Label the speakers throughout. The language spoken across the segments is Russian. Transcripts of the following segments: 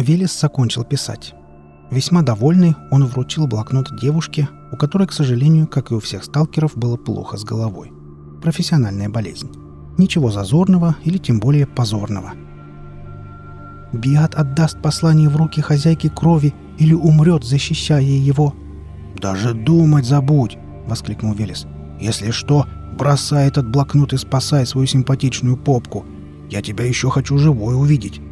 Speaker 1: Велес закончил писать. Весьма довольный, он вручил блокнот девушке, у которой, к сожалению, как и у всех сталкеров, было плохо с головой. Профессиональная болезнь. Ничего зазорного или тем более позорного. Биат отдаст послание в руки хозяйки крови или умрет, защищая его. «Даже думать забудь!» — воскликнул Велес. «Если что, бросай этот блокнот и спасай свою симпатичную попку. Я тебя еще хочу живой увидеть».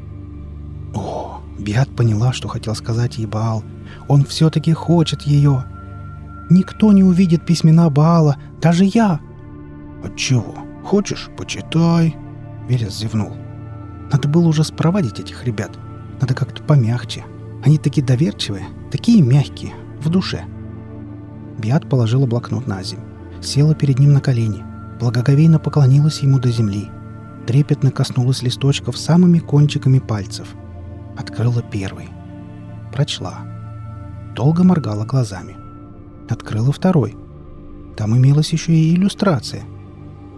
Speaker 1: Биат поняла, что хотел сказать ей Баал. Он все-таки хочет ее. Никто не увидит письмена Баала, даже я. Отчего? Хочешь, почитай. Велес зевнул. Надо было уже спровадить этих ребят. Надо как-то помягче. Они такие доверчивые, такие мягкие, в душе. Биат положила блокнот на землю. Села перед ним на колени. Благоговейно поклонилась ему до земли. Трепетно коснулась листочков самыми кончиками пальцев — Открыла первый. Прочла. Долго моргала глазами. Открыла второй. Там имелась еще и иллюстрация.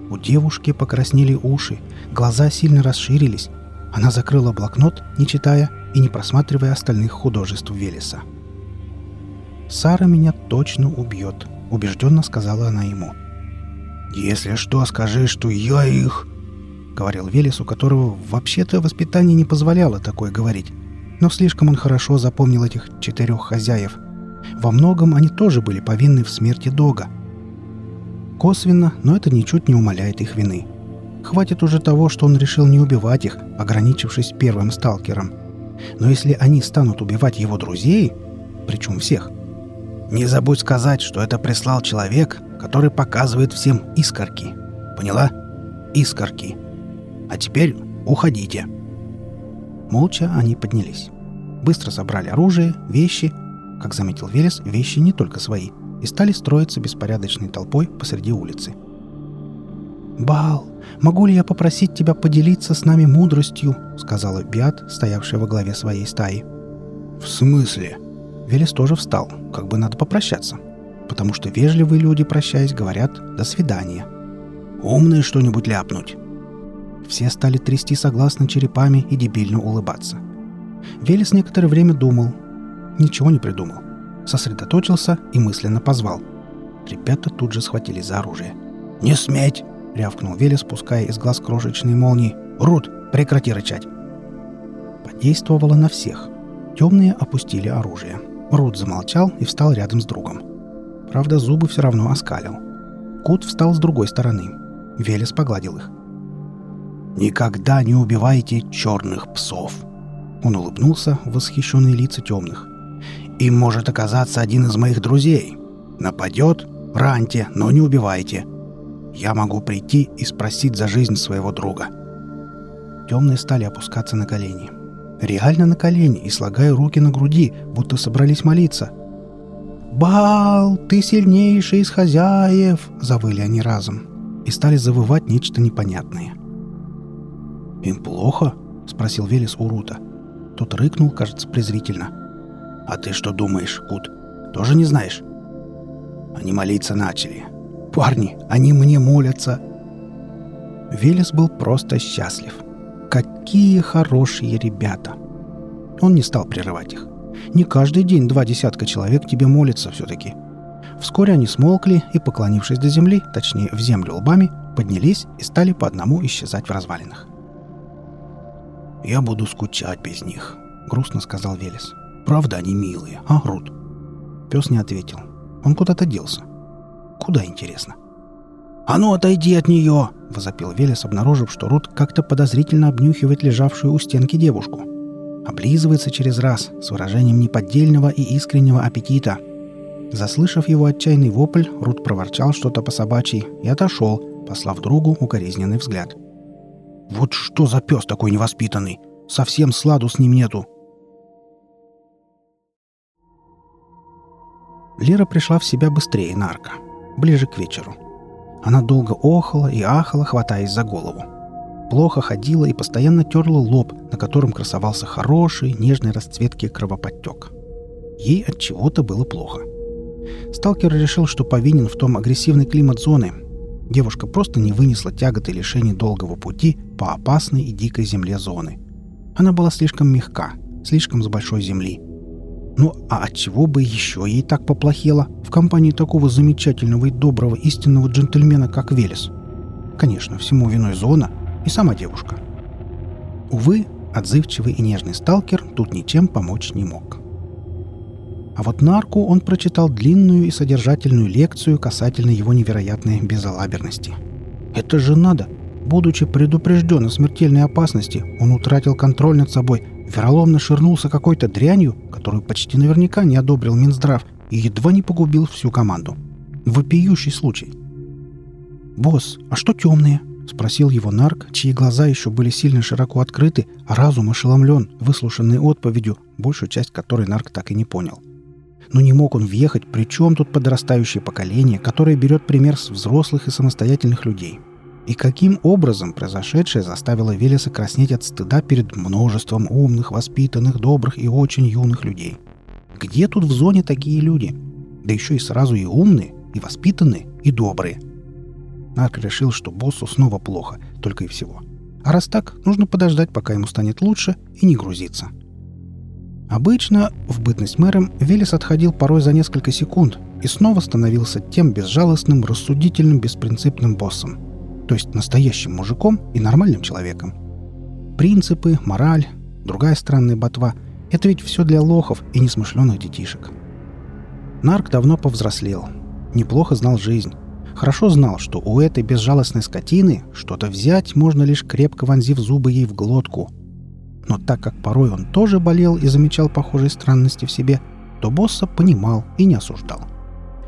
Speaker 1: У девушки покраснели уши, глаза сильно расширились. Она закрыла блокнот, не читая и не просматривая остальных художеств Велеса. «Сара меня точно убьет», — убежденно сказала она ему. «Если что, скажи, что я их...» — говорил Велес, у которого вообще-то воспитание не позволяло такое говорить. Но слишком он хорошо запомнил этих четырех хозяев. Во многом они тоже были повинны в смерти Дога. Косвенно, но это ничуть не умаляет их вины. Хватит уже того, что он решил не убивать их, ограничившись первым сталкером. Но если они станут убивать его друзей, причем всех, не забудь сказать, что это прислал человек, который показывает всем искорки. Поняла? Искорки. А теперь уходите». Молча они поднялись. Быстро собрали оружие, вещи. Как заметил Велес, вещи не только свои. И стали строиться беспорядочной толпой посреди улицы. «Бал, могу ли я попросить тебя поделиться с нами мудростью?» — сказала Биат, стоявшая во главе своей стаи. «В смысле?» Велес тоже встал, как бы надо попрощаться. Потому что вежливые люди, прощаясь, говорят «до свидания». «Умное что-нибудь ляпнуть?» Все стали трясти согласно черепами и дебильно улыбаться. Велес некоторое время думал. Ничего не придумал. Сосредоточился и мысленно позвал. Ребята тут же схватились за оружие. «Не сметь!» — рявкнул Велес, пуская из глаз крошечные молнии. «Рут, прекрати рычать!» Подействовало на всех. Темные опустили оружие. Рут замолчал и встал рядом с другом. Правда, зубы все равно оскалил. Кут встал с другой стороны. Велес погладил их. «Никогда не убивайте черных псов!» Он улыбнулся в восхищенные лица темных. «Им может оказаться один из моих друзей. Нападет? Раньте, но не убивайте. Я могу прийти и спросить за жизнь своего друга». Темные стали опускаться на колени. Реально на колени и слагая руки на груди, будто собрались молиться. «Бал, ты сильнейший из хозяев!» — завыли они разом. И стали завывать нечто непонятное. «Им плохо?» — спросил Велес у Рута. Тот рыкнул, кажется, презрительно. «А ты что думаешь, Кут? Тоже не знаешь?» Они молиться начали. «Парни, они мне молятся!» Велес был просто счастлив. Какие хорошие ребята! Он не стал прерывать их. Не каждый день два десятка человек тебе молятся все-таки. Вскоре они смолкли и, поклонившись до земли, точнее в землю лбами, поднялись и стали по одному исчезать в развалинах. «Я буду скучать без них», — грустно сказал Велес. «Правда, они милые, а, Рут?» Пес не ответил. Он куда-то делся. Куда, интересно? «А ну, отойди от нее!» — возопил Велес, обнаружив, что Рут как-то подозрительно обнюхивает лежавшую у стенки девушку. Облизывается через раз, с выражением неподдельного и искреннего аппетита. Заслышав его отчаянный вопль, Рут проворчал что-то по собачьей и отошел, послав другу укоризненный взгляд — вот что за пес такой невоспитанный? Совсем сладу с ним нету. Лера пришла в себя быстрее нарка, ближе к вечеру. Она долго охала и ахала, хватаясь за голову. Плохо ходила и постоянно терла лоб, на котором красовался хороший, нежной расцветки кровоподтек. Ей от чего-то было плохо. Сталкер решил, что повинен в том агрессивный климат зоны, Девушка просто не вынесла тяготы лишений долгого пути по опасной и дикой земле зоны. Она была слишком мягка, слишком с большой земли. Ну, а от чего бы еще ей так поплохело в компании такого замечательного и доброго истинного джентльмена, как Велес? Конечно, всему виной зона и сама девушка. Увы, отзывчивый и нежный сталкер тут ничем помочь не мог. А вот нарку он прочитал длинную и содержательную лекцию касательно его невероятной безалаберности. Это же надо! Будучи предупрежден о смертельной опасности, он утратил контроль над собой, вероломно ширнулся какой-то дрянью, которую почти наверняка не одобрил Минздрав, и едва не погубил всю команду. Вопиющий случай. «Босс, а что темные?» — спросил его нарк, чьи глаза еще были сильно широко открыты, а разум ошеломлен, выслушанный отповедью, большую часть которой нарк так и не понял. Но не мог он въехать, при чем тут подрастающее поколение, которое берет пример с взрослых и самостоятельных людей. И каким образом произошедшее заставило Велеса краснеть от стыда перед множеством умных, воспитанных, добрых и очень юных людей? Где тут в зоне такие люди? Да еще и сразу и умные, и воспитанные, и добрые. Нарк решил, что боссу снова плохо, только и всего. А раз так, нужно подождать, пока ему станет лучше, и не грузиться. Обычно, в бытность мэром, Велес отходил порой за несколько секунд и снова становился тем безжалостным, рассудительным, беспринципным боссом. То есть настоящим мужиком и нормальным человеком. Принципы, мораль, другая странная ботва — это ведь все для лохов и несмышленных детишек. Нарк давно повзрослел, неплохо знал жизнь, хорошо знал, что у этой безжалостной скотины что-то взять можно лишь крепко вонзив зубы ей в глотку — но так как порой он тоже болел и замечал похожие странности в себе, то босса понимал и не осуждал.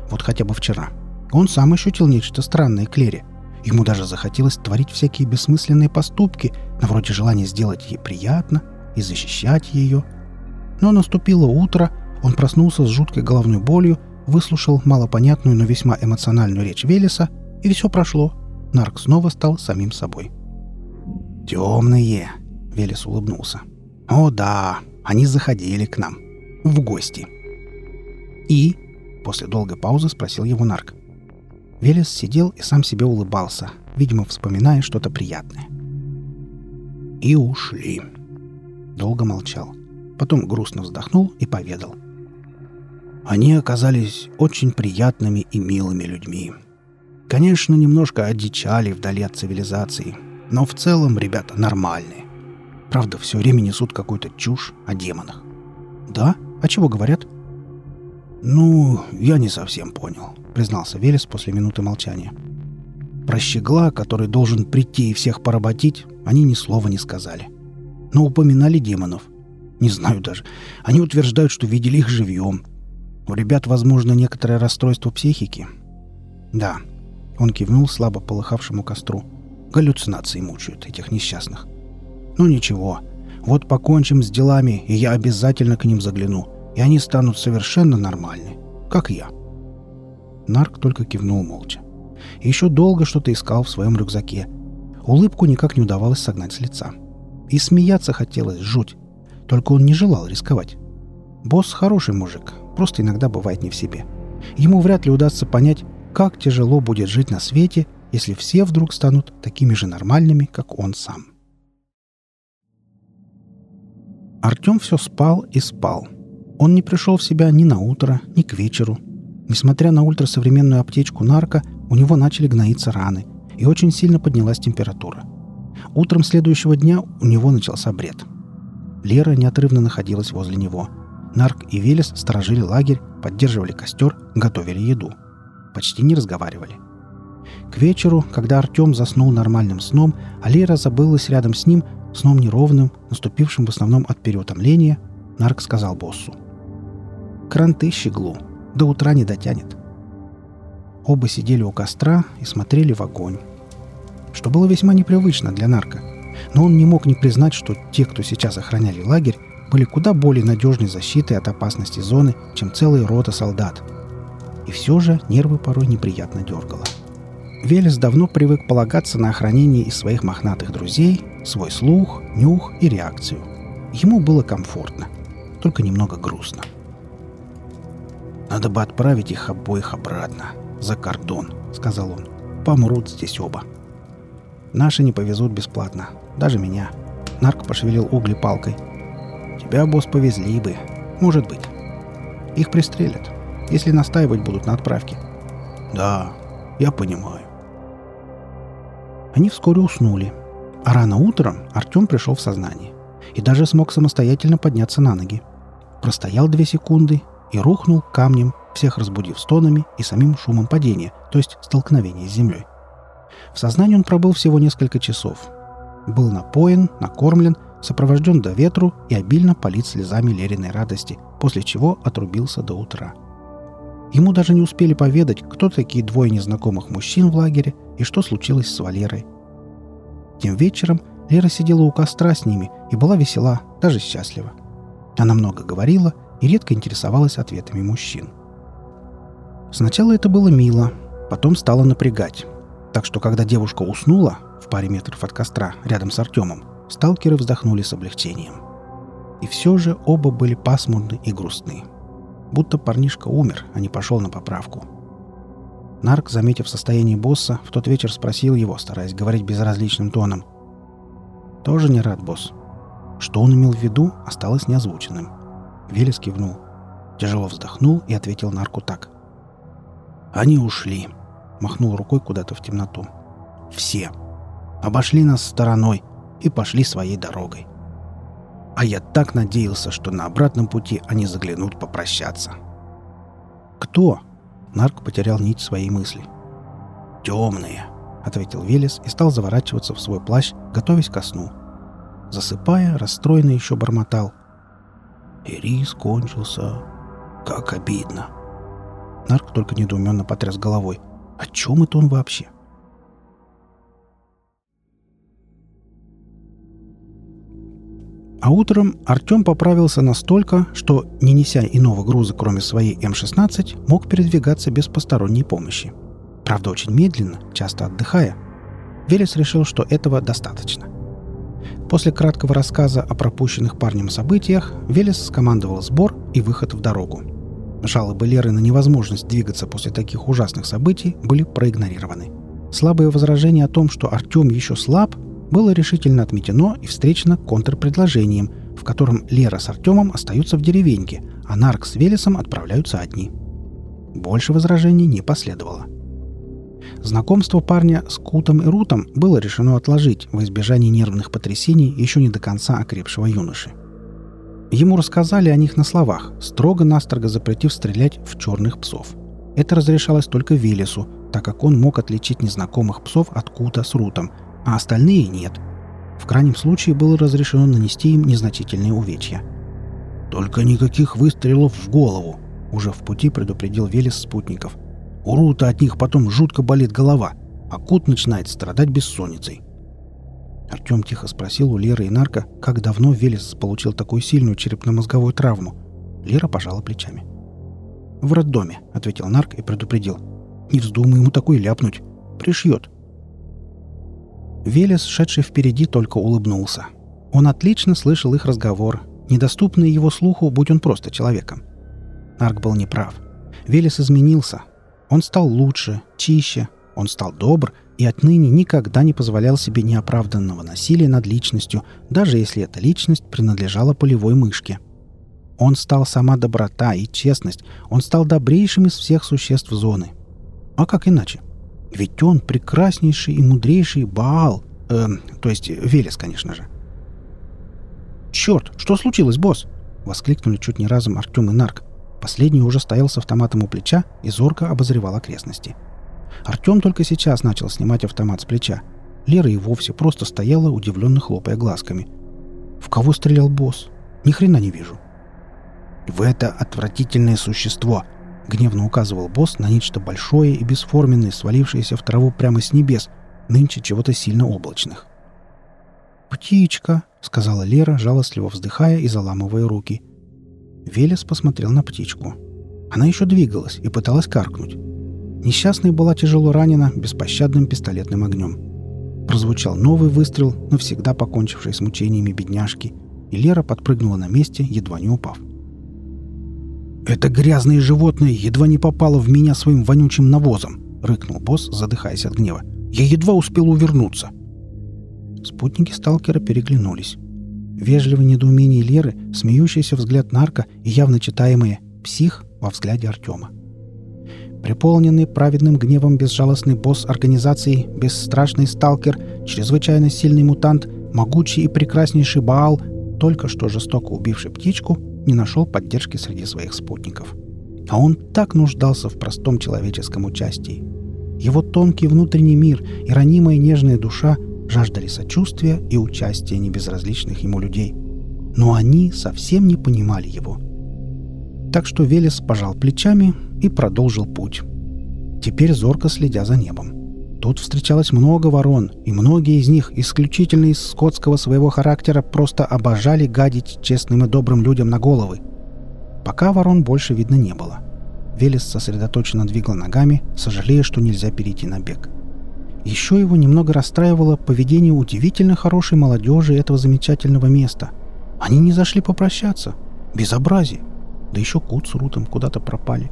Speaker 1: Вот хотя бы вчера. Он сам ощутил нечто странное Клере. Ему даже захотелось творить всякие бессмысленные поступки, на вроде желания сделать ей приятно и защищать ее. Но наступило утро, он проснулся с жуткой головной болью, выслушал малопонятную, но весьма эмоциональную речь Велеса, и все прошло. Нарк снова стал самим собой. «Темные!» Велес улыбнулся. «О да, они заходили к нам. В гости». «И?» — после долгой паузы спросил его нарк. Велес сидел и сам себе улыбался, видимо, вспоминая что-то приятное. «И ушли». Долго молчал. Потом грустно вздохнул и поведал. «Они оказались очень приятными и милыми людьми. Конечно, немножко одичали вдали от цивилизации, но в целом ребята нормальные. Правда, все время несут какую-то чушь о демонах. Да? А чего говорят? Ну, я не совсем понял, признался Велес после минуты молчания. Про щегла, который должен прийти и всех поработить, они ни слова не сказали. Но упоминали демонов. Не знаю даже. Они утверждают, что видели их живьем. У ребят, возможно, некоторое расстройство психики. Да. Он кивнул слабо полыхавшему костру. Галлюцинации мучают этих несчастных. Ну ничего, вот покончим с делами, и я обязательно к ним загляну, и они станут совершенно нормальны, как я. Нарк только кивнул молча. Еще долго что-то искал в своем рюкзаке. Улыбку никак не удавалось согнать с лица. И смеяться хотелось жуть. Только он не желал рисковать. Босс хороший мужик, просто иногда бывает не в себе. Ему вряд ли удастся понять, как тяжело будет жить на свете, если все вдруг станут такими же нормальными, как он сам. Артем все спал и спал. Он не пришел в себя ни на утро, ни к вечеру. Несмотря на ультрасовременную аптечку нарко, у него начали гноиться раны, и очень сильно поднялась температура. Утром следующего дня у него начался бред. Лера неотрывно находилась возле него. Нарк и Велес сторожили лагерь, поддерживали костер, готовили еду. Почти не разговаривали. К вечеру, когда Артем заснул нормальным сном, а Лера забылась рядом с ним, Сном неровным, наступившим в основном от переутомления, Нарк сказал боссу. «Кранты щеглу. До утра не дотянет». Оба сидели у костра и смотрели в огонь. Что было весьма непривычно для Нарка. Но он не мог не признать, что те, кто сейчас охраняли лагерь, были куда более надежной защитой от опасности зоны, чем целая рота солдат. И все же нервы порой неприятно дергало. Велес давно привык полагаться на охранение из своих мохнатых друзей, свой слух, нюх и реакцию. Ему было комфортно, только немного грустно. «Надо бы отправить их обоих обратно, за кордон», — сказал он. «Помрут здесь оба». «Наши не повезут бесплатно, даже меня». Нарк пошевелил угли палкой. Тебя, босс, повезли бы. Может быть. Их пристрелят, если настаивать будут на отправке. Да, я понимаю. Они вскоре уснули. А рано утром Артем пришел в сознание и даже смог самостоятельно подняться на ноги. Простоял две секунды и рухнул камнем, всех разбудив стонами и самим шумом падения, то есть столкновения с землей. В сознании он пробыл всего несколько часов. Был напоен, накормлен, сопровожден до ветру и обильно полит слезами Лериной радости, после чего отрубился до утра. Ему даже не успели поведать, кто такие двое незнакомых мужчин в лагере и что случилось с Валерой. Тем вечером Лера сидела у костра с ними и была весела, даже счастлива. Она много говорила и редко интересовалась ответами мужчин. Сначала это было мило, потом стало напрягать. Так что, когда девушка уснула в паре метров от костра рядом с Артемом, сталкеры вздохнули с облегчением. И все же оба были пасмурны и грустны. Будто парнишка умер, а не пошел на поправку. Нарк, заметив состояние босса, в тот вечер спросил его, стараясь говорить безразличным тоном. «Тоже не рад, босс?» Что он имел в виду, осталось неозвученным. Велес кивнул. Тяжело вздохнул и ответил Нарку так. «Они ушли», — махнул рукой куда-то в темноту. «Все. Обошли нас стороной и пошли своей дорогой. А я так надеялся, что на обратном пути они заглянут попрощаться». «Кто?» Нарк потерял нить своей мысли. «Темные», — ответил Велес и стал заворачиваться в свой плащ, готовясь ко сну. Засыпая, расстроенно еще бормотал. «Ирис кончился. Как обидно!» Нарк только недоуменно потряс головой. «О чем это он вообще?» А утром Артем поправился настолько, что, не неся иного груза, кроме своей М-16, мог передвигаться без посторонней помощи. Правда, очень медленно, часто отдыхая. Велес решил, что этого достаточно. После краткого рассказа о пропущенных парнем событиях Велес скомандовал сбор и выход в дорогу. Жалобы Леры на невозможность двигаться после таких ужасных событий были проигнорированы. Слабое возражение о том, что Артем еще слаб, было решительно отметено и встречено контрпредложением, в котором Лера с Артемом остаются в деревеньке, а Нарк с Велесом отправляются одни. Больше возражений не последовало. Знакомство парня с Кутом и Рутом было решено отложить во избежание нервных потрясений еще не до конца окрепшего юноши. Ему рассказали о них на словах, строго-настрого запретив стрелять в черных псов. Это разрешалось только Велесу, так как он мог отличить незнакомых псов от Кута с Рутом, а остальные нет. В крайнем случае было разрешено нанести им незначительные увечья. «Только никаких выстрелов в голову!» — уже в пути предупредил Велес спутников. «У Рута от них потом жутко болит голова, а Кут начинает страдать бессонницей». Артем тихо спросил у Леры и Нарка, как давно Велес получил такую сильную черепно-мозговую травму. Лера пожала плечами. «В роддоме», — ответил Нарк и предупредил. «Не вздумай ему такой ляпнуть. Пришьет. Велес, шедший впереди, только улыбнулся. Он отлично слышал их разговор, недоступный его слуху, будь он просто человеком. Арк был неправ. Велес изменился. Он стал лучше, чище, он стал добр и отныне никогда не позволял себе неоправданного насилия над личностью, даже если эта личность принадлежала полевой мышке. Он стал сама доброта и честность, он стал добрейшим из всех существ зоны. А как иначе? — ведь он прекраснейший и мудрейший Баал. Э, то есть Велес, конечно же. «Черт, что случилось, босс?» — воскликнули чуть не разом Артем и Нарк. Последний уже стоял с автоматом у плеча и зорко обозревал окрестности. Артем только сейчас начал снимать автомат с плеча. Лера и вовсе просто стояла, удивленно хлопая глазками. «В кого стрелял босс? Ни хрена не вижу». «В это отвратительное существо!» — гневно указывал босс на нечто большое и бесформенное, свалившееся в траву прямо с небес, нынче чего-то сильно облачных. «Птичка!» — сказала Лера, жалостливо вздыхая и заламывая руки. Велес посмотрел на птичку. Она еще двигалась и пыталась каркнуть. Несчастная была тяжело ранена беспощадным пистолетным огнем. Прозвучал новый выстрел, навсегда покончивший с мучениями бедняжки, и Лера подпрыгнула на месте, едва не упав. «Это грязное животное едва не попало в меня своим вонючим навозом!» — рыкнул босс, задыхаясь от гнева. «Я едва успел увернуться!» Спутники сталкера переглянулись. вежливое недоумение Леры, смеющийся взгляд нарка и явно читаемые «псих» во взгляде Артема. Преполненный праведным гневом безжалостный босс организации, бесстрашный сталкер, чрезвычайно сильный мутант, могучий и прекраснейший Баал, только что жестоко убивший птичку, не нашел поддержки среди своих спутников. А он так нуждался в простом человеческом участии. Его тонкий внутренний мир и ранимая нежная душа жаждали сочувствия и участия небезразличных ему людей. Но они совсем не понимали его. Так что Велес пожал плечами и продолжил путь. Теперь зорко следя за небом. Тут встречалось много ворон, и многие из них, исключительно из скотского своего характера, просто обожали гадить честным и добрым людям на головы. Пока ворон больше видно не было. Велес сосредоточенно двигал ногами, сожалея, что нельзя перейти на бег. Еще его немного расстраивало поведение удивительно хорошей молодежи этого замечательного места. Они не зашли попрощаться. Безобразие. Да еще Кут с Рутом куда-то пропали.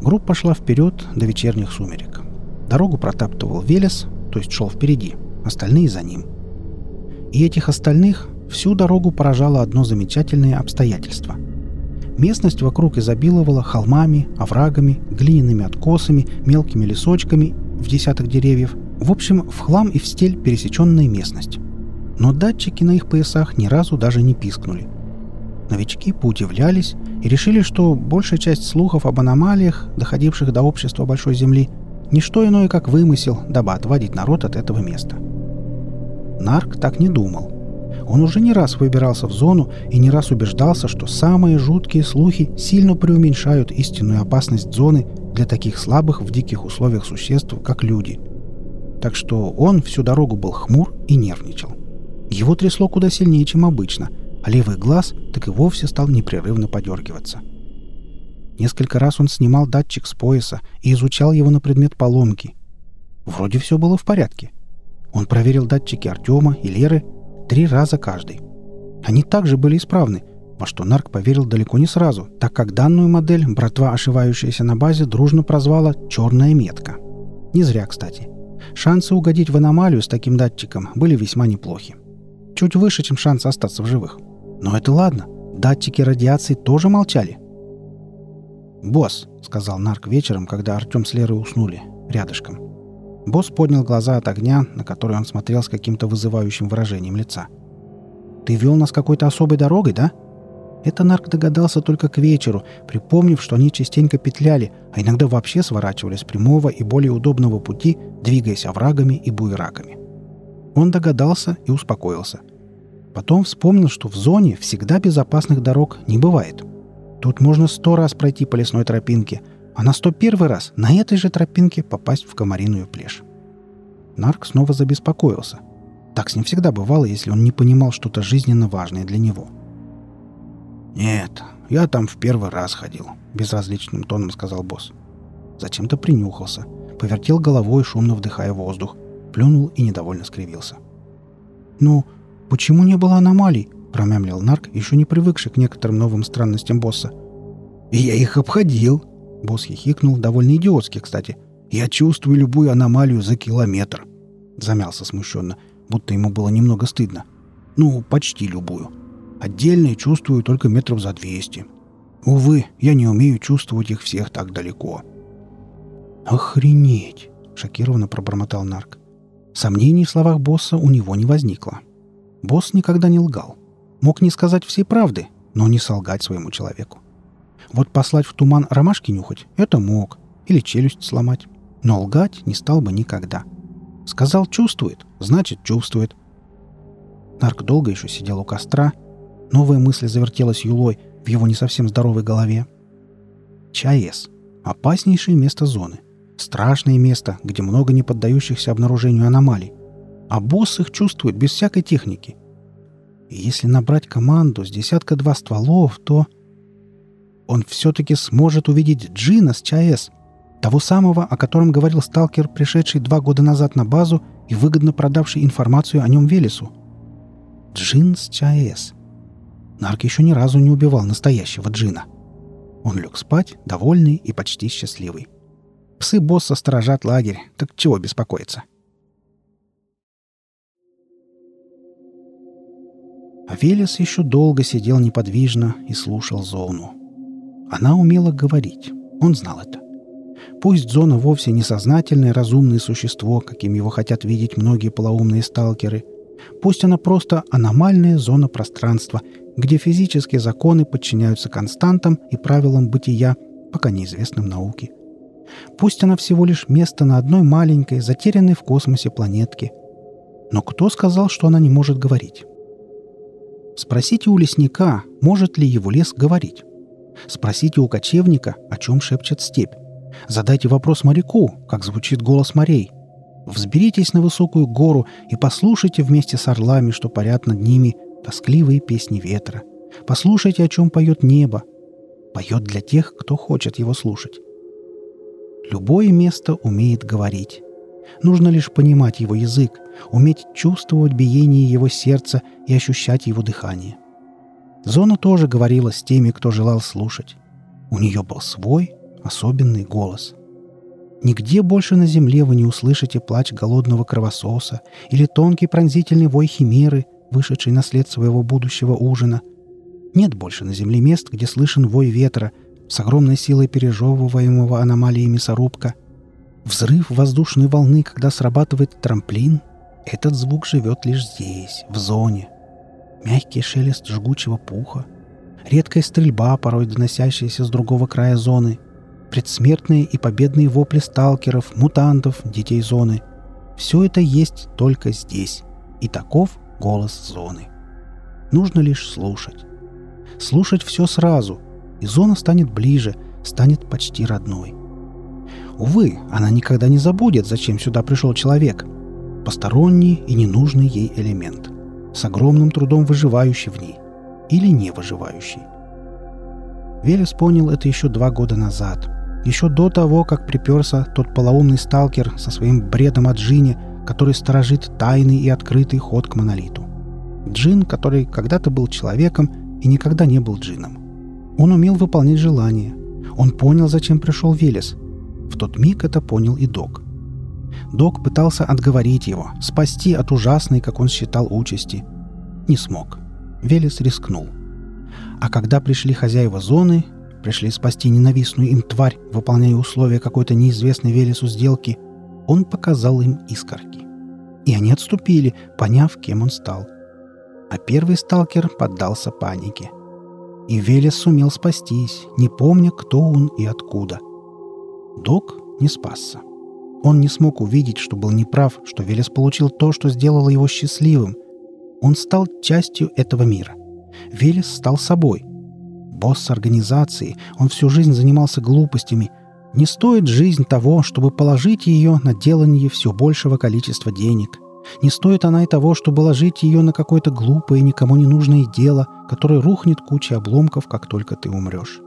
Speaker 1: Группа шла вперед до вечерних сумерек. Дорогу протаптывал Велес, то есть шел впереди, остальные за ним. И этих остальных всю дорогу поражало одно замечательное обстоятельство. Местность вокруг изобиловала холмами, оврагами, глиняными откосами, мелкими лесочками в десяток деревьев. В общем, в хлам и в стель пересеченная местность. Но датчики на их поясах ни разу даже не пискнули. Новички поудивлялись и решили, что большая часть слухов об аномалиях, доходивших до общества Большой Земли, не что иное, как вымысел, дабы отводить народ от этого места. Нарк так не думал. Он уже не раз выбирался в зону и не раз убеждался, что самые жуткие слухи сильно преуменьшают истинную опасность зоны для таких слабых в диких условиях существ, как люди. Так что он всю дорогу был хмур и нервничал. Его трясло куда сильнее, чем обычно, а левый глаз так и вовсе стал непрерывно подергиваться. Несколько раз он снимал датчик с пояса и изучал его на предмет поломки. Вроде все было в порядке. Он проверил датчики Артема и Леры три раза каждый. Они также были исправны, во что Нарк поверил далеко не сразу, так как данную модель братва, ошивающаяся на базе, дружно прозвала «черная метка». Не зря, кстати. Шансы угодить в аномалию с таким датчиком были весьма неплохи. Чуть выше, чем шансы остаться в живых. Но это ладно. Датчики радиации тоже молчали. «Босс», — сказал Нарк вечером, когда Артем с Лерой уснули, рядышком. Босс поднял глаза от огня, на который он смотрел с каким-то вызывающим выражением лица. «Ты вел нас какой-то особой дорогой, да?» Это Нарк догадался только к вечеру, припомнив, что они частенько петляли, а иногда вообще сворачивали с прямого и более удобного пути, двигаясь оврагами и буераками. Он догадался и успокоился. Потом вспомнил, что в зоне всегда безопасных дорог не бывает. Тут можно сто раз пройти по лесной тропинке, а на сто первый раз на этой же тропинке попасть в комариную плешь. Нарк снова забеспокоился. Так с ним всегда бывало, если он не понимал что-то жизненно важное для него. «Нет, я там в первый раз ходил», — безразличным тоном сказал босс. Зачем-то принюхался, повертел головой, шумно вдыхая воздух, плюнул и недовольно скривился. «Ну, «Почему не было аномалий?» — промямлил Нарк, еще не привыкший к некоторым новым странностям босса. «И я их обходил!» — босс хихикнул, довольно идиотски, кстати. «Я чувствую любую аномалию за километр!» Замялся смущенно, будто ему было немного стыдно. «Ну, почти любую. Отдельные чувствую только метров за двести. Увы, я не умею чувствовать их всех так далеко». «Охренеть!» — шокированно пробормотал Нарк. Сомнений в словах босса у него не возникло. Босс никогда не лгал. Мог не сказать всей правды, но не солгать своему человеку. Вот послать в туман ромашки нюхать — это мог. Или челюсть сломать. Но лгать не стал бы никогда. Сказал «чувствует», значит «чувствует». Нарк долго еще сидел у костра. Новая мысль завертелась юлой в его не совсем здоровой голове. ЧАЭС. Опаснейшее место зоны. Страшное место, где много не поддающихся обнаружению аномалий. А босс их чувствует без всякой техники. И если набрать команду с десятка-два стволов, то... Он все-таки сможет увидеть Джина с ЧАЭС, того самого, о котором говорил сталкер, пришедший два года назад на базу и выгодно продавший информацию о нем Велесу. Джин с ЧАЭС. Нарк еще ни разу не убивал настоящего Джина. Он лег спать, довольный и почти счастливый. Псы босса сторожат лагерь, так чего беспокоиться? Велес еще долго сидел неподвижно и слушал Зону. Она умела говорить. Он знал это. Пусть Зона вовсе не сознательное разумное существо, каким его хотят видеть многие полоумные сталкеры. Пусть она просто аномальная зона пространства, где физические законы подчиняются константам и правилам бытия, пока неизвестным науке. Пусть она всего лишь место на одной маленькой, затерянной в космосе планетке. Но кто сказал, что она не может говорить? Спросите у лесника, может ли его лес говорить. Спросите у кочевника, о чем шепчет степь. Задайте вопрос моряку, как звучит голос морей. Взберитесь на высокую гору и послушайте вместе с орлами, что парят над ними, тоскливые песни ветра. Послушайте, о чем поет небо. Поет для тех, кто хочет его слушать. Любое место умеет говорить. Нужно лишь понимать его язык, уметь чувствовать биение его сердца и ощущать его дыхание. Зона тоже говорила с теми, кто желал слушать. У нее был свой, особенный голос. Нигде больше на земле вы не услышите плач голодного кровососа или тонкий пронзительный вой химеры, вышедший на след своего будущего ужина. Нет больше на земле мест, где слышен вой ветра — с огромной силой пережевываемого аномалией мясорубка. Взрыв воздушной волны, когда срабатывает трамплин, этот звук живет лишь здесь, в зоне. Мягкий шелест жгучего пуха, редкая стрельба, порой доносящаяся с другого края зоны, предсмертные и победные вопли сталкеров, мутантов, детей зоны. Все это есть только здесь. И таков голос зоны. Нужно лишь слушать. Слушать все сразу, и зона станет ближе, станет почти родной. Увы, она никогда не забудет, зачем сюда пришел человек. Посторонний и ненужный ей элемент. С огромным трудом выживающий в ней. Или не выживающий. Велес понял это еще два года назад. Еще до того, как приперся тот полоумный сталкер со своим бредом о джине, который сторожит тайный и открытый ход к монолиту. Джин, который когда-то был человеком и никогда не был джином. Он умел выполнять желания. Он понял, зачем пришел Велес. В тот миг это понял и Док. Док пытался отговорить его, спасти от ужасной, как он считал, участи. Не смог. Велес рискнул. А когда пришли хозяева зоны, пришли спасти ненавистную им тварь, выполняя условия какой-то неизвестной Велесу сделки, он показал им искорки. И они отступили, поняв, кем он стал. А первый сталкер поддался панике – и Велес сумел спастись, не помня, кто он и откуда. Док не спасся. Он не смог увидеть, что был неправ, что Велес получил то, что сделало его счастливым. Он стал частью этого мира. Велес стал собой. Босс организации, он всю жизнь занимался глупостями. Не стоит жизнь того, чтобы положить ее на делание все большего количества денег – не стоит она и того, чтобы ложить ее на какое-то глупое, никому не нужное дело, которое рухнет кучей обломков, как только ты умрешь.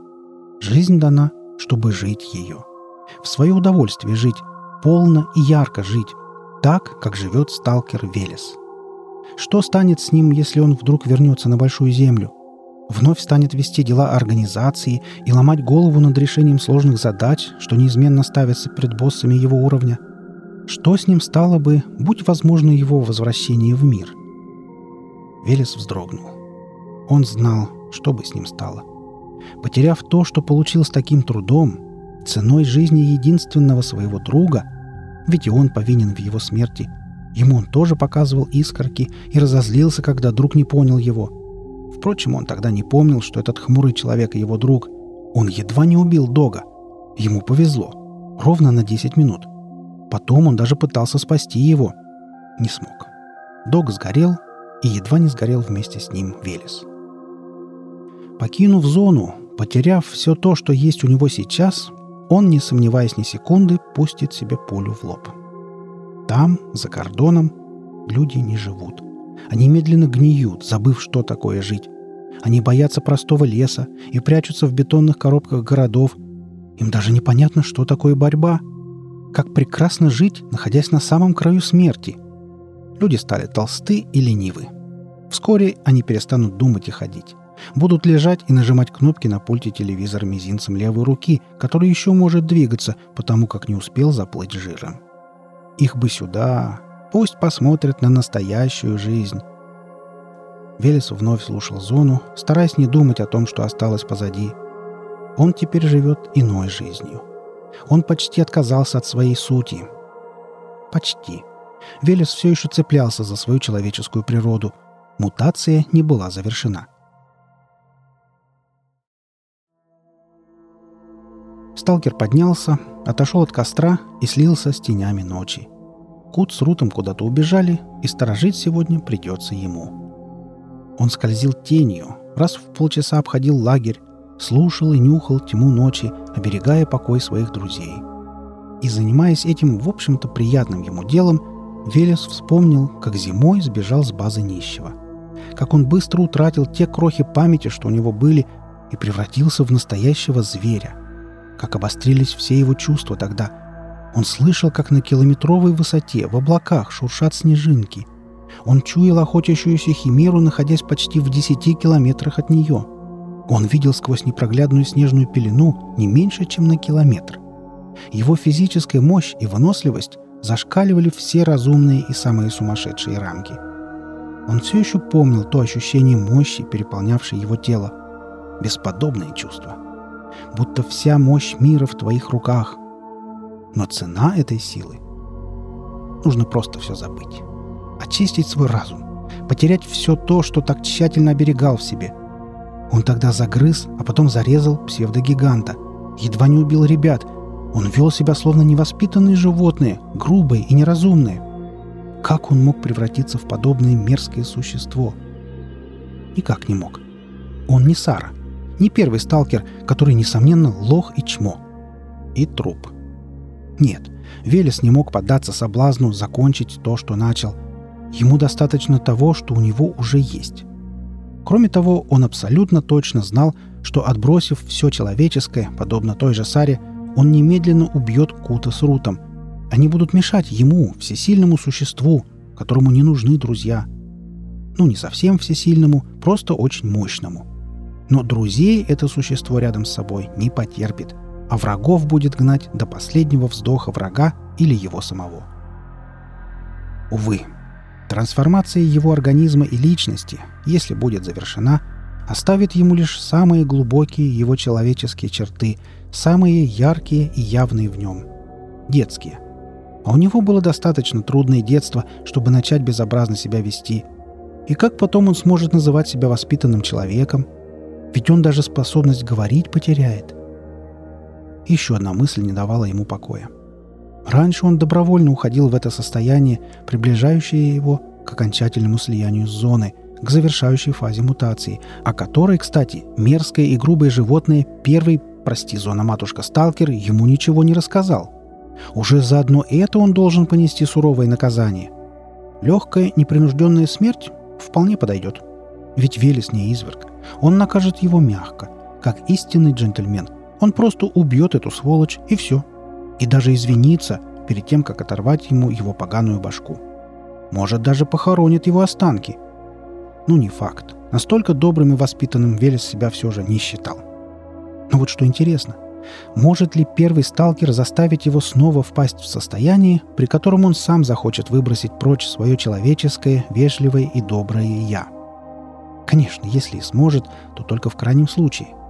Speaker 1: Жизнь дана, чтобы жить ее. В свое удовольствие жить, полно и ярко жить, так, как живет сталкер Велес. Что станет с ним, если он вдруг вернется на Большую Землю? Вновь станет вести дела организации и ломать голову над решением сложных задач, что неизменно ставятся пред боссами его уровня – что с ним стало бы, будь возможно его возвращение в мир? Велес вздрогнул. Он знал, что бы с ним стало. Потеряв то, что получил с таким трудом, ценой жизни единственного своего друга, ведь и он повинен в его смерти, ему он тоже показывал искорки и разозлился, когда друг не понял его. Впрочем, он тогда не помнил, что этот хмурый человек его друг. Он едва не убил Дога. Ему повезло. Ровно на 10 минут. Потом он даже пытался спасти его. Не смог. Дог сгорел, и едва не сгорел вместе с ним Велес. Покинув зону, потеряв все то, что есть у него сейчас, он, не сомневаясь ни секунды, пустит себе пулю в лоб. Там, за кордоном, люди не живут. Они медленно гниют, забыв, что такое жить. Они боятся простого леса и прячутся в бетонных коробках городов. Им даже непонятно, что такое борьба — как прекрасно жить, находясь на самом краю смерти. Люди стали толсты и ленивы. Вскоре они перестанут думать и ходить. Будут лежать и нажимать кнопки на пульте телевизора мизинцем левой руки, который еще может двигаться, потому как не успел заплыть жиром. Их бы сюда. Пусть посмотрят на настоящую жизнь. Велес вновь слушал зону, стараясь не думать о том, что осталось позади. Он теперь живет иной жизнью. Он почти отказался от своей сути. Почти. Велес все еще цеплялся за свою человеческую природу. Мутация не была завершена. Сталкер поднялся, отошел от костра и слился с тенями ночи. Кут с Рутом куда-то убежали, и сторожить сегодня придется ему. Он скользил тенью, раз в полчаса обходил лагерь, слушал и нюхал тьму ночи, оберегая покой своих друзей. И занимаясь этим, в общем-то, приятным ему делом, Велес вспомнил, как зимой сбежал с базы нищего. Как он быстро утратил те крохи памяти, что у него были, и превратился в настоящего зверя. Как обострились все его чувства тогда. Он слышал, как на километровой высоте в облаках шуршат снежинки. Он чуял охотящуюся химеру, находясь почти в десяти километрах от нее – он видел сквозь непроглядную снежную пелену не меньше, чем на километр. Его физическая мощь и выносливость зашкаливали все разумные и самые сумасшедшие рамки. Он все еще помнил то ощущение мощи, переполнявшее его тело. Бесподобное чувство. Будто вся мощь мира в твоих руках. Но цена этой силы Нужно просто все забыть. Очистить свой разум. Потерять все то, что так тщательно оберегал в себе – он тогда загрыз, а потом зарезал псевдогиганта. Едва не убил ребят. Он вел себя словно невоспитанные животные, грубые и неразумные. Как он мог превратиться в подобное мерзкое существо? Никак не мог. Он не Сара. Не первый сталкер, который, несомненно, лох и чмо. И труп. Нет, Велес не мог поддаться соблазну закончить то, что начал. Ему достаточно того, что у него уже есть. Кроме того, он абсолютно точно знал, что отбросив все человеческое, подобно той же Саре, он немедленно убьет Кута с Рутом. Они будут мешать ему, всесильному существу, которому не нужны друзья. Ну, не совсем всесильному, просто очень мощному. Но друзей это существо рядом с собой не потерпит, а врагов будет гнать до последнего вздоха врага или его самого. Увы, Трансформация его организма и личности, если будет завершена, оставит ему лишь самые глубокие его человеческие черты, самые яркие и явные в нем. Детские. А у него было достаточно трудное детство, чтобы начать безобразно себя вести. И как потом он сможет называть себя воспитанным человеком? Ведь он даже способность говорить потеряет. Еще одна мысль не давала ему покоя. — Раньше он добровольно уходил в это состояние, приближающее его к окончательному слиянию с зоны, к завершающей фазе мутации, о которой, кстати, мерзкое и грубое животное первый, прости, зона-матушка-сталкер, ему ничего не рассказал. Уже заодно это он должен понести суровое наказание. Легкая, непринужденная смерть вполне подойдет. Ведь Велес не изверг. Он накажет его мягко, как истинный джентльмен. Он просто убьет эту сволочь, и все и даже извиниться перед тем, как оторвать ему его поганую башку. Может, даже похоронит его останки. Ну, не факт. Настолько добрым и воспитанным Велес себя все же не считал. Но вот что интересно. Может ли первый сталкер заставить его снова впасть в состояние, при котором он сам захочет выбросить прочь свое человеческое, вежливое и доброе «я»? Конечно, если и сможет, то только в крайнем случае –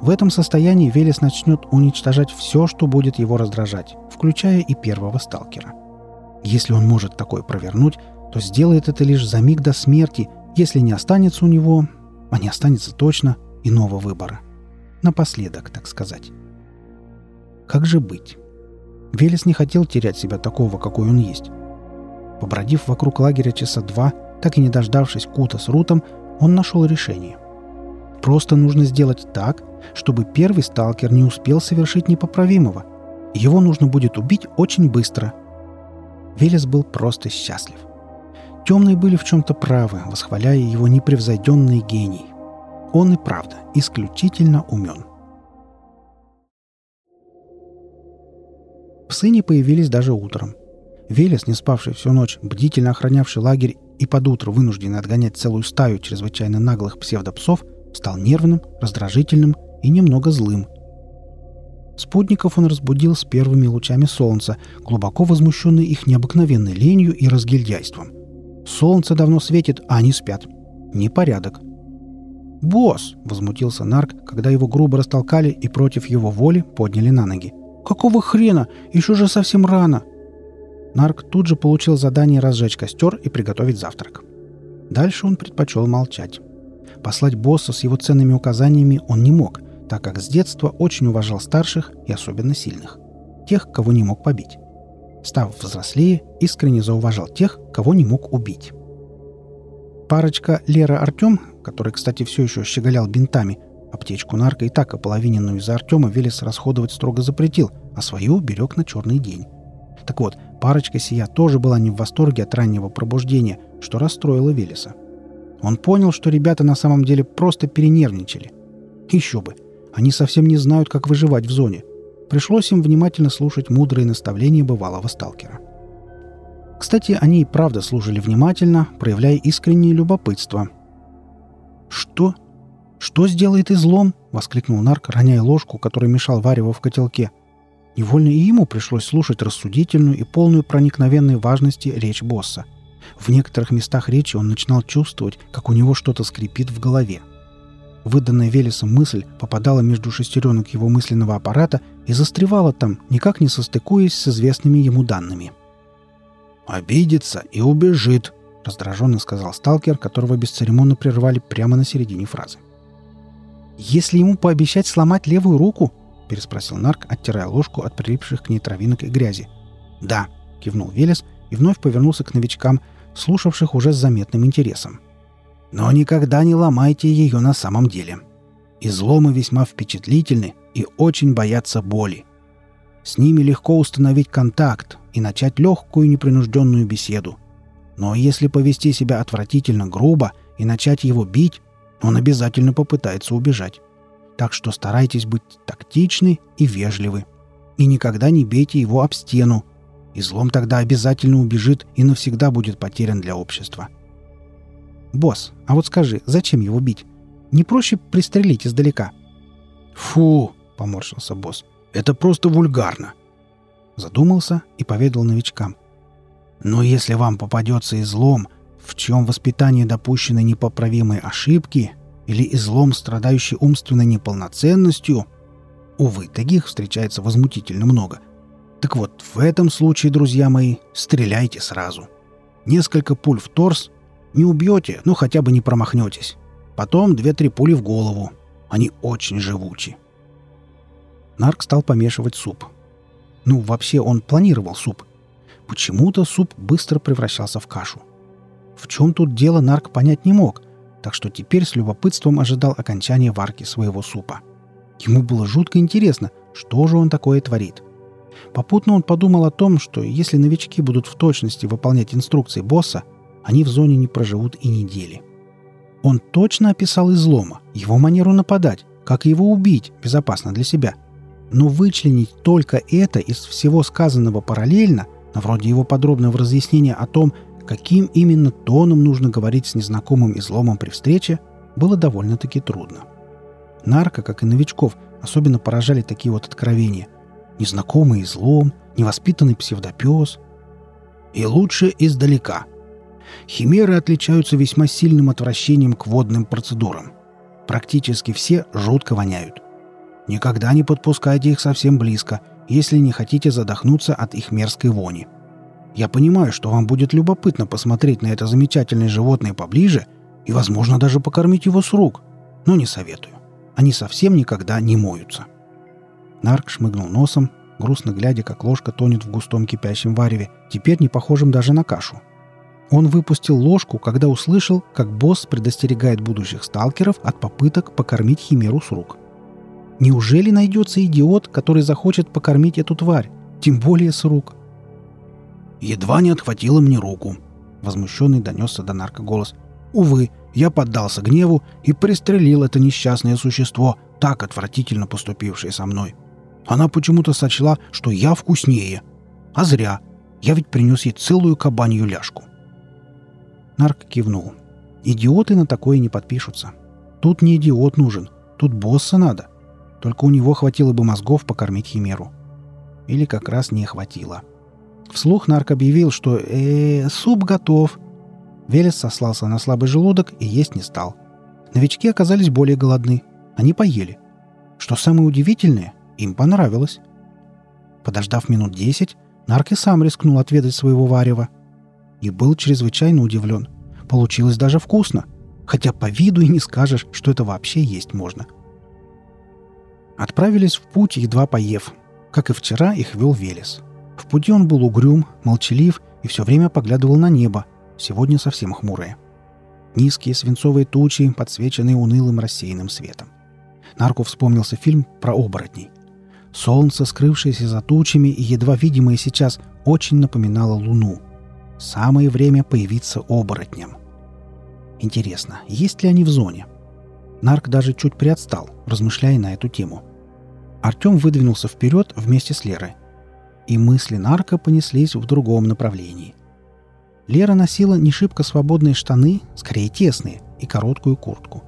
Speaker 1: в этом состоянии Велес начнет уничтожать все, что будет его раздражать, включая и первого сталкера. Если он может такое провернуть, то сделает это лишь за миг до смерти, если не останется у него, а не останется точно, иного выбора. Напоследок, так сказать. Как же быть? Велес не хотел терять себя такого, какой он есть. Побродив вокруг лагеря часа два, так и не дождавшись Кута с Рутом, он нашел решение – Просто нужно сделать так, чтобы первый сталкер не успел совершить непоправимого. Его нужно будет убить очень быстро. Велес был просто счастлив. Темные были в чем-то правы, восхваляя его непревзойденный гений. Он и правда исключительно умен. Псы не появились даже утром. Велес, не спавший всю ночь, бдительно охранявший лагерь и под утро вынужденный отгонять целую стаю чрезвычайно наглых псевдопсов – стал нервным, раздражительным и немного злым. Спутников он разбудил с первыми лучами солнца, глубоко возмущенный их необыкновенной ленью и разгильдяйством. Солнце давно светит, а они спят. непорядок. «Босс!» — возмутился Нарк, когда его грубо растолкали и против его воли подняли на ноги. «Какого хрена? Еще же совсем рано!» Нарк тут же получил задание разжечь костер и приготовить завтрак. Дальше он предпочел молчать. Послать босса с его ценными указаниями он не мог, так как с детства очень уважал старших и особенно сильных. Тех, кого не мог побить. Став взрослее, искренне зауважал тех, кого не мог убить. Парочка Лера-Артем, который, кстати, все еще щеголял бинтами, аптечку нарко и так ополовиненную из-за Артема Велес расходовать строго запретил, а свою берег на черный день. Так вот, парочка сия тоже была не в восторге от раннего пробуждения, что расстроило Велеса. Он понял, что ребята на самом деле просто перенервничали. Еще бы. Они совсем не знают, как выживать в зоне. Пришлось им внимательно слушать мудрые наставления бывалого сталкера. Кстати, они и правда служили внимательно, проявляя искреннее любопытство. «Что? Что сделает излом?» — воскликнул нарк, роняя ложку, которая мешал варево в котелке. Невольно и ему пришлось слушать рассудительную и полную проникновенной важности речь босса. В некоторых местах речи он начинал чувствовать, как у него что-то скрипит в голове. Выданная Велесом мысль попадала между шестеренок его мысленного аппарата и застревала там, никак не состыкуясь с известными ему данными. «Обидится и убежит», — раздраженно сказал сталкер, которого бесцеремонно прервали прямо на середине фразы. «Если ему пообещать сломать левую руку?» — переспросил Нарк, оттирая ложку от прилипших к ней травинок и грязи. «Да», — кивнул Велес и вновь повернулся к новичкам, слушавших уже с заметным интересом. «Но никогда не ломайте ее на самом деле. Изломы весьма впечатлительны и очень боятся боли. С ними легко установить контакт и начать легкую непринужденную беседу. Но если повести себя отвратительно грубо и начать его бить, он обязательно попытается убежать. Так что старайтесь быть тактичны и вежливы. И никогда не бейте его об стену. Излом тогда обязательно убежит и навсегда будет потерян для общества. «Босс, а вот скажи, зачем его бить? Не проще пристрелить издалека?»
Speaker 2: «Фу!» — поморщился босс. Это просто вульгарно.
Speaker 1: Задумался и поведал новичкам. Но если вам попадется излом, в чем воспитание допущены непоправимые ошибки, или излом, страдающий умственной неполноценностью, увы, таких встречается возмутительно много. Так вот, в этом случае, друзья мои, стреляйте сразу. Несколько пуль в торс не убьете, но хотя бы не промахнетесь. Потом две-три пули в голову. Они очень живучи. Нарк стал помешивать суп. Ну, вообще он планировал суп. Почему-то суп быстро превращался в кашу. В чем тут дело Нарк понять не мог, так что теперь с любопытством ожидал окончания варки своего супа. Ему было жутко интересно, что же он такое творит. Попутно он подумал о том, что если новички будут в точности выполнять инструкции босса, они в зоне не проживут и недели. Он точно описал излома, его манеру нападать, как его убить безопасно для себя – но вычленить только это из всего сказанного параллельно, вроде его подробного разъяснения о том, каким именно тоном нужно говорить с незнакомым изломом при встрече, было довольно-таки трудно. Нарко, как и новичков, особенно поражали такие вот откровения. Незнакомый излом, невоспитанный псевдопес. И лучше издалека. Химеры отличаются весьма сильным отвращением к водным процедурам. Практически все жутко воняют. Никогда не подпускайте их совсем близко, если не хотите задохнуться от их мерзкой вони. Я понимаю, что вам будет любопытно посмотреть на это замечательное животное поближе и, возможно, даже покормить его с рук, но не советую. Они совсем никогда не моются. Нарк шмыгнул носом, грустно глядя, как ложка тонет в густом кипящем вареве, теперь не похожем даже на кашу. Он выпустил ложку, когда услышал, как босс предостерегает будущих сталкеров от попыток покормить химеру с рук. Неужели найдется идиот, который захочет покормить эту тварь, тем более с рук?
Speaker 2: Едва не отхватила мне руку. Возмущенный донесся до нарко голос. Увы, я поддался гневу и пристрелил это несчастное существо, так отвратительно поступившее со мной. Она почему-то сочла, что я вкуснее. А зря. Я ведь принес ей целую кабанью ляжку.
Speaker 1: Нарк кивнул. Идиоты на такое не подпишутся. Тут не идиот нужен, тут босса надо. Только у него хватило бы мозгов покормить химеру. Или как раз не хватило. Вслух нарк объявил, что э, суп готов. Велес сослался на слабый желудок и есть не стал. Новички оказались более голодны. Они поели. Что самое удивительное, им понравилось. Подождав минут десять, Нарк и сам рискнул отведать своего варева. И был чрезвычайно удивлен. Получилось даже вкусно. Хотя по виду и не скажешь, что это вообще есть можно. Отправились в путь, едва поев. Как и вчера, их вел Велес. В пути он был угрюм, молчалив и все время поглядывал на небо, сегодня совсем хмурое. Низкие свинцовые тучи, подсвеченные унылым рассеянным светом. Нарку вспомнился фильм про оборотней. Солнце, скрывшееся за тучами и едва видимое сейчас, очень напоминало луну. Самое время появиться оборотням. Интересно, есть ли они в зоне? Нарк даже чуть приотстал, размышляя на эту тему. Артем выдвинулся вперед вместе с Лерой. И мысли Нарка понеслись в другом направлении. Лера носила не шибко свободные штаны, скорее тесные, и короткую куртку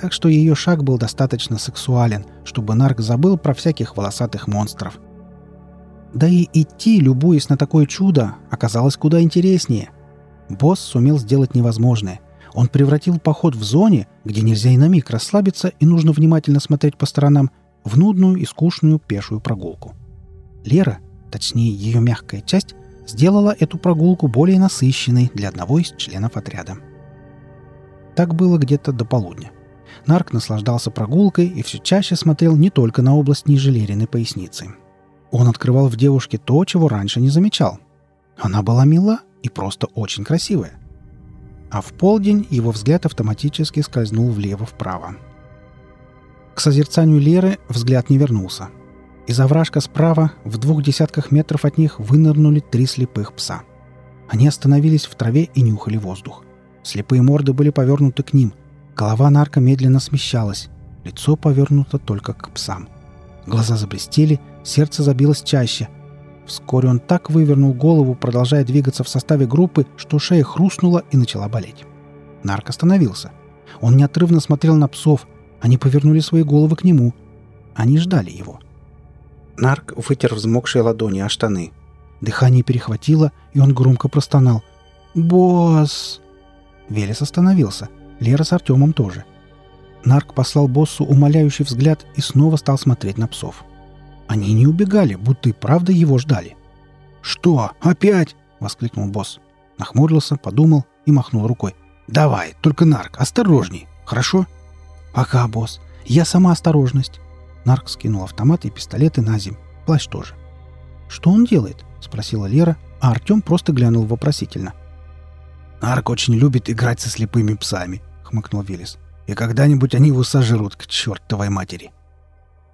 Speaker 1: так что ее шаг был достаточно сексуален, чтобы Нарк забыл про всяких волосатых монстров. Да и идти, любуясь на такое чудо, оказалось куда интереснее. Босс сумел сделать невозможное. Он превратил поход в зоне, где нельзя и на миг расслабиться и нужно внимательно смотреть по сторонам, в нудную и скучную пешую прогулку. Лера, точнее ее мягкая часть, сделала эту прогулку более насыщенной для одного из членов отряда. Так было где-то до полудня. Нарк наслаждался прогулкой и все чаще смотрел не только на область ниже Лериной поясницы. Он открывал в девушке то, чего раньше не замечал. Она была мила и просто очень красивая. А в полдень его взгляд автоматически скользнул влево-вправо. К созерцанию Леры взгляд не вернулся. Из овражка справа, в двух десятках метров от них, вынырнули три слепых пса. Они остановились в траве и нюхали воздух. Слепые морды были повернуты к ним, Голова нарка медленно смещалась, лицо повернуто только к псам. Глаза заблестели, сердце забилось чаще. Вскоре он так вывернул голову, продолжая двигаться в составе группы, что шея хрустнула и начала болеть. Нарк остановился. Он неотрывно смотрел на псов. Они повернули свои головы к нему. Они ждали его. Нарк вытер взмокшие ладони о штаны. Дыхание перехватило, и он громко простонал. «Босс!» Велес остановился — Лера с Артемом тоже. Нарк послал боссу умоляющий взгляд и снова стал смотреть на псов. Они не убегали, будто и правда его ждали. «Что? Опять?» — воскликнул босс. Нахмурился, подумал и махнул рукой. «Давай, только Нарк, осторожней, хорошо?» «Пока, босс. Я сама осторожность». Нарк скинул автомат и пистолеты на земь. Плащ тоже. «Что он делает?» — спросила Лера, а Артем просто глянул вопросительно. «Нарк очень любит играть со слепыми псами», хмыкнул Виллис. «И когда-нибудь они его сожрут к чертовой матери».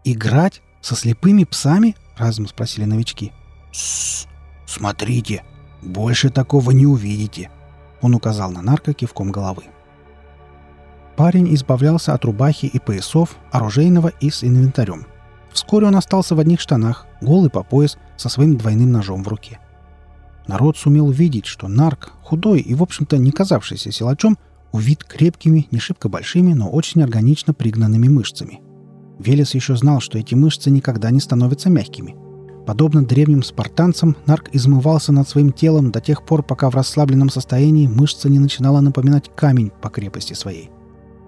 Speaker 1: «Играть? Со слепыми псами?» — разом спросили новички. «Тссс! Смотрите! Больше такого не увидите!» Он указал на нарко кивком головы. Парень избавлялся от рубахи и поясов, оружейного и с инвентарем. Вскоре он остался в одних штанах, голый по пояс, со своим двойным ножом в руке. Народ сумел увидеть, что нарк, худой и, в общем-то, не казавшийся силачом, увид крепкими, не шибко большими, но очень органично пригнанными мышцами. Велес еще знал, что эти мышцы никогда не становятся мягкими. Подобно древним спартанцам, нарк измывался над своим телом до тех пор, пока в расслабленном состоянии мышца не начинала напоминать камень по крепости своей.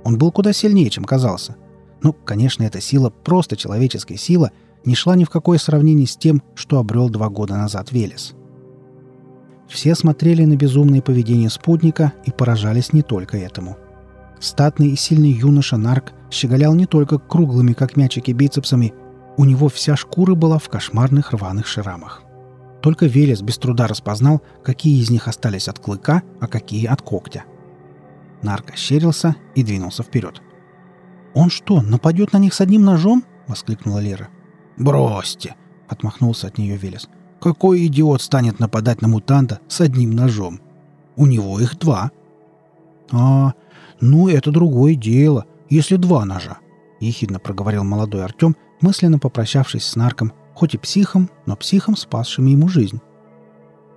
Speaker 1: Он был куда сильнее, чем казался. Ну, конечно, эта сила, просто человеческая сила, не шла ни в какое сравнение с тем, что обрел два года назад Велес. Все смотрели на безумное поведение спутника и поражались не только этому. Статный и сильный юноша Нарк щеголял не только круглыми, как мячики, бицепсами, у него вся шкура была в кошмарных рваных шрамах. Только Велес без труда распознал, какие из них остались от клыка, а какие от когтя. Нарк ощерился и двинулся вперед. «Он что, нападет на них с одним ножом?» — воскликнула Лера. «Бросьте!» — отмахнулся от нее Велес. Какой идиот станет нападать на мутанта с одним ножом? У него их два. А, ну это другое дело, если два ножа, ехидно проговорил молодой Артем, мысленно попрощавшись с нарком, хоть и психом, но психом, спасшим ему жизнь.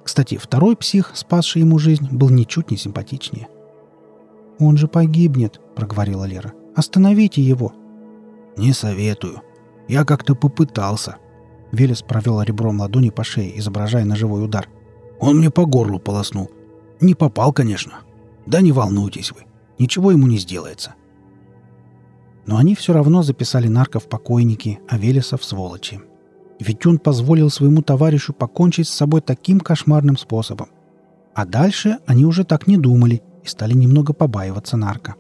Speaker 1: Кстати, второй псих, спасший ему жизнь, был ничуть не симпатичнее. «Он же погибнет», — проговорила Лера. «Остановите его». «Не советую. Я как-то попытался», Велес провел ребром ладони по шее, изображая ножевой удар. «Он мне по горлу полоснул. Не попал, конечно.
Speaker 2: Да не волнуйтесь вы, ничего ему не сделается.
Speaker 1: Но они все равно записали нарка в покойники, а Велеса в сволочи. Ведь он позволил своему товарищу покончить с собой таким кошмарным способом. А дальше они уже так не думали и стали немного побаиваться нарка.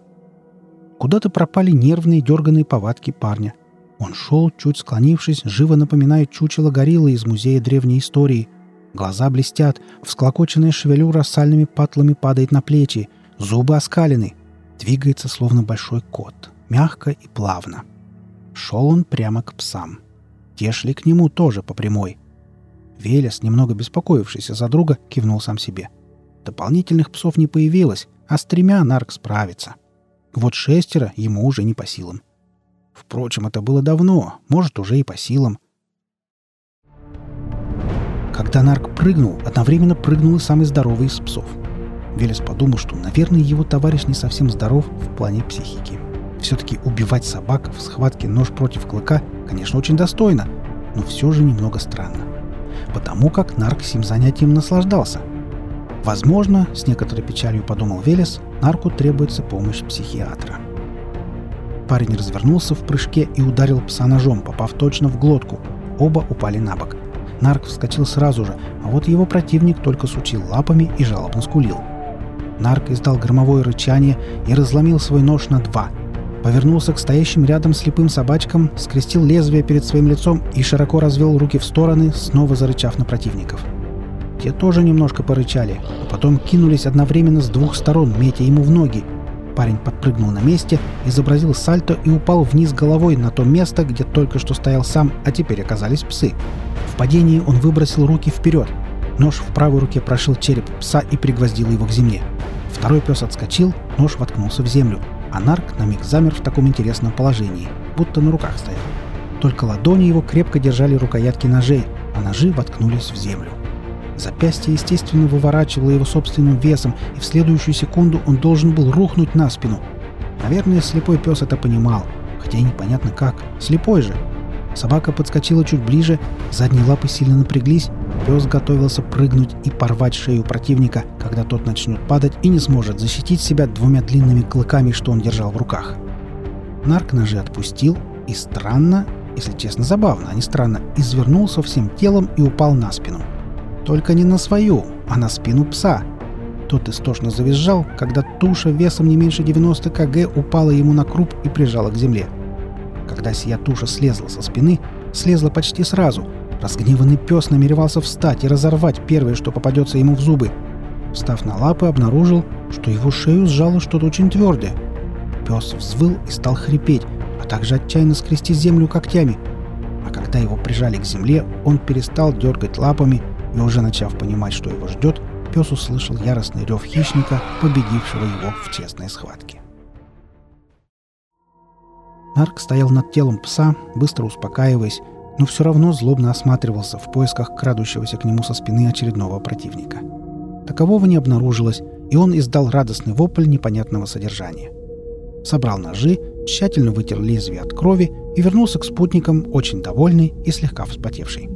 Speaker 1: Куда-то пропали нервные дерганные повадки парня. Он шел, чуть склонившись, живо напоминая чучело гориллы из музея древней истории. Глаза блестят, всклокоченная шевелюра сальными патлами падает на плечи, зубы оскалены. Двигается, словно большой кот мягко и плавно. Шел он прямо к псам. Те шли к нему тоже по прямой. Велес, немного беспокоившийся за друга, кивнул сам себе. Дополнительных псов не появилось, а с тремя Нарк справится. Вот шестеро ему уже не по силам. Впрочем, это было давно, может, уже и по силам. Когда Нарк прыгнул, одновременно прыгнул и самый здоровый из псов. Велес подумал, что, наверное, его товарищ не совсем здоров в плане психики. Все-таки убивать собак в схватке нож против клыка, конечно, очень достойно, но все же немного странно. Потому как Нарк сим занятием наслаждался. Возможно, с некоторой печалью подумал Велес, Нарку требуется помощь психиатра. Парень развернулся в прыжке и ударил пса ножом, попав точно в глотку. Оба упали на бок. Нарк вскочил сразу же, а вот его противник только сучил лапами и жалобно скулил. Нарк издал громовое рычание и разломил свой нож на два – повернулся к стоящим рядом слепым собачкам, скрестил лезвие перед своим лицом и широко развел руки в стороны, снова зарычав на противников. Те тоже немножко порычали, а потом кинулись одновременно с двух сторон, метя ему в ноги. Парень подпрыгнул на месте, изобразил сальто и упал вниз головой на то место, где только что стоял сам, а теперь оказались псы. В падении он выбросил руки вперед. Нож в правой руке прошил череп пса и пригвоздил его к земле. Второй пес отскочил, нож воткнулся в землю – а Нарк на миг замер в таком интересном положении, будто на руках стоял. Только ладони его крепко держали рукоятки ножей, а ножи воткнулись в землю. Запястье, естественно, выворачивало его собственным весом, и в следующую секунду он должен был рухнуть на спину. Наверное, слепой пес это понимал, хотя непонятно как. Слепой же. Собака подскочила чуть ближе, задние лапы сильно напряглись, Пес готовился прыгнуть и порвать шею противника, когда тот начнет падать и не сможет защитить себя двумя длинными клыками, что он держал в руках. Нарк ножи отпустил и странно, если честно забавно, а не странно, извернулся всем телом и упал на спину. Только не на свою, а на спину пса. Тот истошно завизжал, когда туша весом не меньше 90 кг упала ему на круп и прижала к земле. Когда сия туша слезла со спины, слезла почти сразу — Разгневанный пес намеревался встать и разорвать первое, что попадется ему в зубы. Встав на лапы, обнаружил, что его шею сжало что-то очень твердое. Пес взвыл и стал хрипеть, а также отчаянно скрести землю когтями. А когда его прижали к земле, он перестал дергать лапами, и уже начав понимать, что его ждет, пес услышал яростный рев хищника, победившего его в честной схватке. Нарк стоял над телом пса, быстро успокаиваясь, но все равно злобно осматривался в поисках крадущегося к нему со спины очередного противника. Такового не обнаружилось, и он издал радостный вопль непонятного содержания. Собрал ножи, тщательно вытер лезвие от крови и вернулся к спутникам, очень довольный и слегка вспотевший.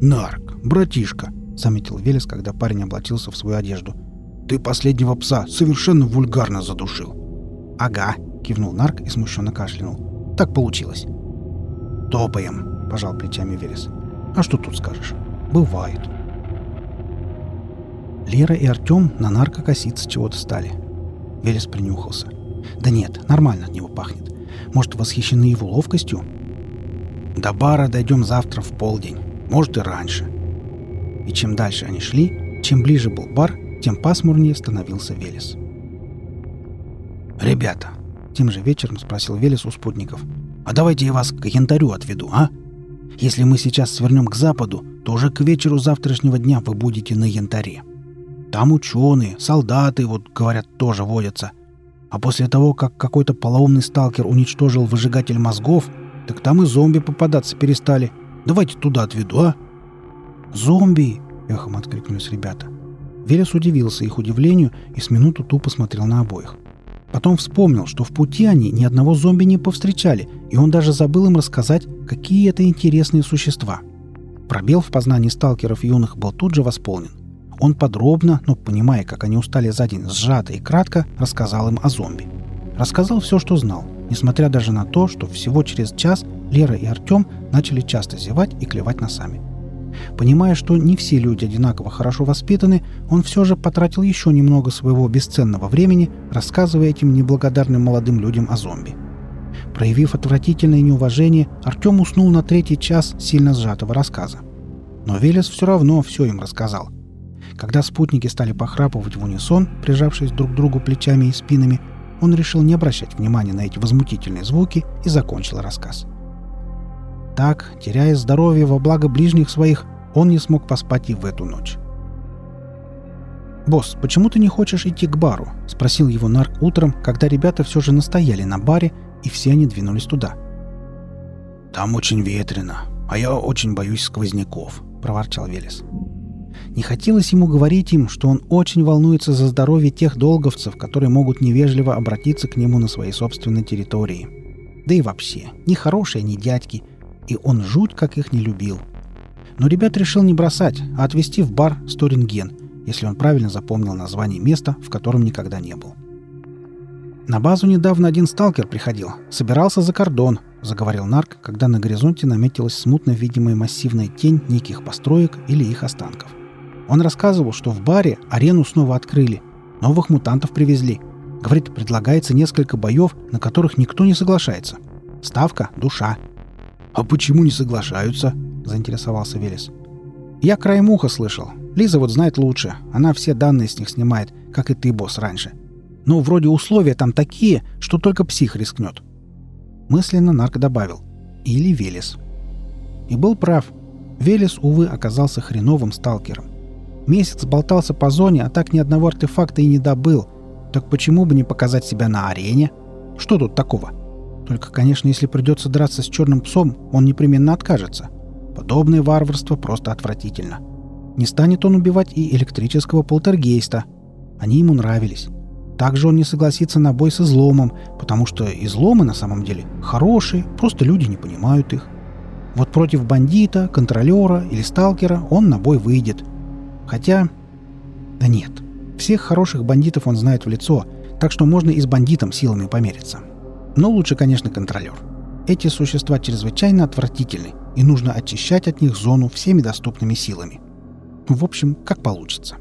Speaker 2: «Нарк, братишка!» — заметил Велес, когда парень облачился в свою одежду. «Ты последнего пса совершенно вульгарно задушил!»
Speaker 1: «Ага!» — кивнул Нарк и смущенно кашлянул. «Так получилось!»
Speaker 2: «Топаем», — пожал плечами Верес. «А что тут скажешь? Бывает».
Speaker 1: Лера и Артем на нарко коситься чего-то стали. Велес принюхался. «Да нет, нормально от него пахнет. Может, восхищены его ловкостью?»
Speaker 2: «До бара дойдем завтра в полдень. Может, и раньше».
Speaker 1: И чем дальше они шли, чем ближе был бар, тем пасмурнее становился Велес.
Speaker 2: «Ребята!» — тем же вечером спросил Велес у спутников — а давайте я вас к янтарю отведу, а? Если мы сейчас свернем к западу, то уже к вечеру завтрашнего дня вы будете на янтаре. Там ученые, солдаты, вот, говорят, тоже водятся. А после того, как какой-то полоумный сталкер уничтожил выжигатель мозгов, так там и зомби попадаться перестали. Давайте туда отведу, а?»
Speaker 1: «Зомби!» — эхом откликнулись ребята. Велес удивился их удивлению и с минуту тупо смотрел на обоих. Потом вспомнил, что в пути они ни одного зомби не повстречали, и он даже забыл им рассказать, какие это интересные существа. Пробел в познании сталкеров юных был тут же восполнен. Он подробно, но понимая, как они устали за день, сжато и кратко, рассказал им о зомби. Рассказал все, что знал, несмотря даже на то, что всего через час Лера и Артем начали часто зевать и клевать носами. Понимая, что не все люди одинаково хорошо воспитаны, он все же потратил еще немного своего бесценного времени, рассказывая этим неблагодарным молодым людям о зомби. Проявив отвратительное неуважение, Артем уснул на третий час сильно сжатого рассказа. Но Велес все равно все им рассказал. Когда спутники стали похрапывать в унисон, прижавшись друг к другу плечами и спинами, он решил не обращать внимания на эти возмутительные звуки и закончил рассказ. Так, теряя здоровье во благо ближних своих, он не смог поспать и в эту ночь. «Босс, почему ты не хочешь идти к бару?» – спросил его Нарк утром, когда ребята все же настояли на баре, и все они двинулись туда.
Speaker 2: «Там очень ветрено, а я очень боюсь сквозняков», – проворчал Велес.
Speaker 1: Не хотелось ему говорить им, что он очень волнуется за здоровье тех долговцев, которые могут невежливо обратиться к нему на своей собственной территории. Да и вообще, ни хорошие, ни дядьки, и он жуть как их не любил. Но ребят решил не бросать, а отвезти в бар Сторинген, если он правильно запомнил название места, в котором никогда не был. «На базу недавно один сталкер приходил. Собирался за кордон», — заговорил Нарк, когда на горизонте наметилась смутно видимая массивная тень неких построек или их останков. Он рассказывал, что в баре арену снова открыли, новых мутантов привезли. Говорит, предлагается несколько боев, на которых никто не соглашается. Ставка — душа.
Speaker 2: «А почему не соглашаются?» — заинтересовался Велес.
Speaker 1: «Я краем уха слышал. Лиза вот знает лучше. Она все данные с них снимает, как и ты, босс, раньше. Ну, вроде условия там такие, что только псих рискнет. Мысленно Нарк добавил. Или Велес. И был прав. Велес, увы, оказался хреновым сталкером. Месяц болтался по зоне, а так ни одного артефакта и не добыл. Так почему бы не показать себя на арене? Что тут такого? Только, конечно, если придется драться с черным псом, он непременно откажется. Подобное варварство просто отвратительно. Не станет он убивать и электрического полтергейста. Они ему нравились. Также он не согласится на бой с изломом, потому что изломы на самом деле хорошие, просто люди не понимают их. Вот против бандита, контролера или сталкера он на бой выйдет. Хотя... Да нет. Всех хороших бандитов он знает в лицо, так что можно и с бандитом силами помериться. Но лучше, конечно, контролер. Эти существа чрезвычайно отвратительны, и нужно очищать от них зону всеми доступными силами. В общем, как получится.